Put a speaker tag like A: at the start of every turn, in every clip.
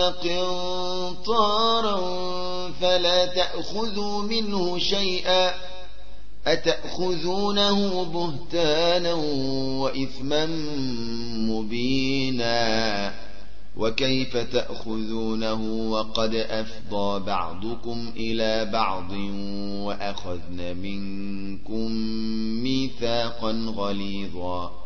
A: قنطارا فلا تأخذوا منه شيئا أتأخذونه بهتانا وإثما مبينا وكيف تأخذونه وقد أفضى بعضكم إلى بعض وأخذن منكم ميثاقا غليظا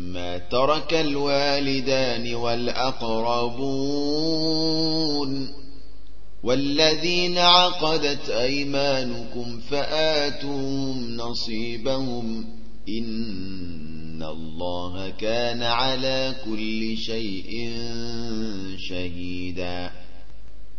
A: ما ترك الوالدان والأقربون والذين عقدت أيمانكم فآتوهم نصيبهم إن الله كان على كل شيء شهيدا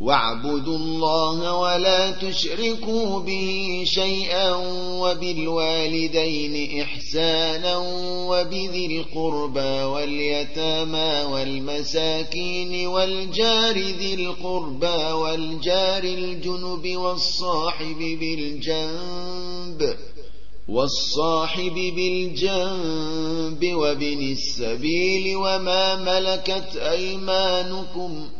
A: واعبدوا الله ولا تشركوا به شيئا وبالوالدين إحسانا وبذي القربى واليتامى والمساكين والجار ذي القربى والجار الجنب والصاحب بالجنب والصاحب بالجنب وبن السبيل وما ملكت أيمانكم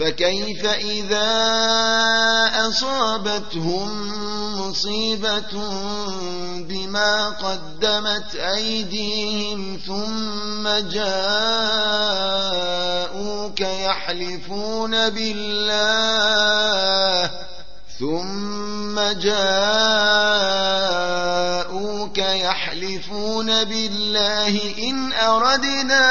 A: فكيف إذا أصابتهم مصيبة بما قدمت أيديهم ثم جاءوك يحلفون بالله ثم جاءوك يحلفون بالله إن أردنا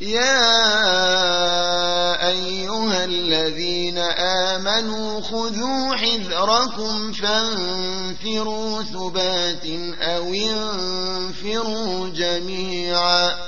A: يا أيها الذين آمنوا خذوا حذركم فانفروا ثبات أو انفروا جميعا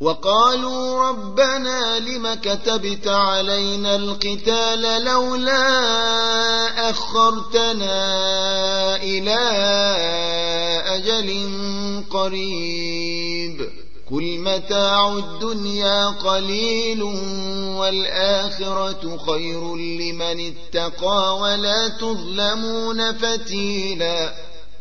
A: وقالوا ربنا لم كتبت علينا القتال لولا أخرتنا إلى أجل قريب. كل متاع الدنيا قليل والآخرة خير لمن اتقى ولا تظلمون فتيلاً.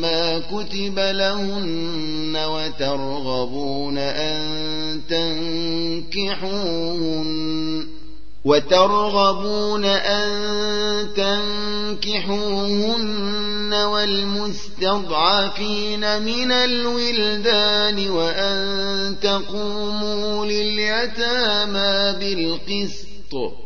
A: ما كتب لهن وترغبون أن تنكحوهن وترغبون أن تنكحوهن والمستضعفين من الولدان وأن تقوموا لليتامى بالقسط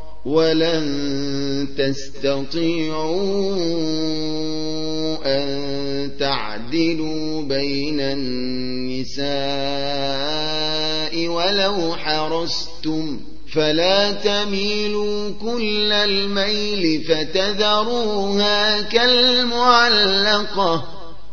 A: ولن تستطيعوا أن تعدلوا بين النساء ولو حرستم فلا تميلوا كل الميل فتذروها كالمعلقة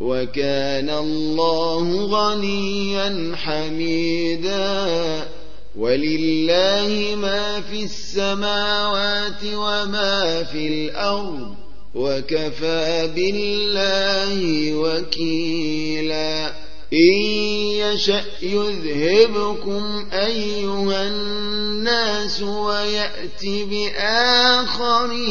A: وكان الله غنيا حميدا. ولله ما في السماوات وما في الأرض وكفى بالله وكيلا. إن يشأ يذهبكم أيها الناس ويأتي بآخرين.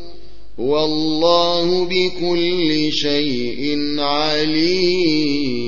A: والله بكل شيء عليم.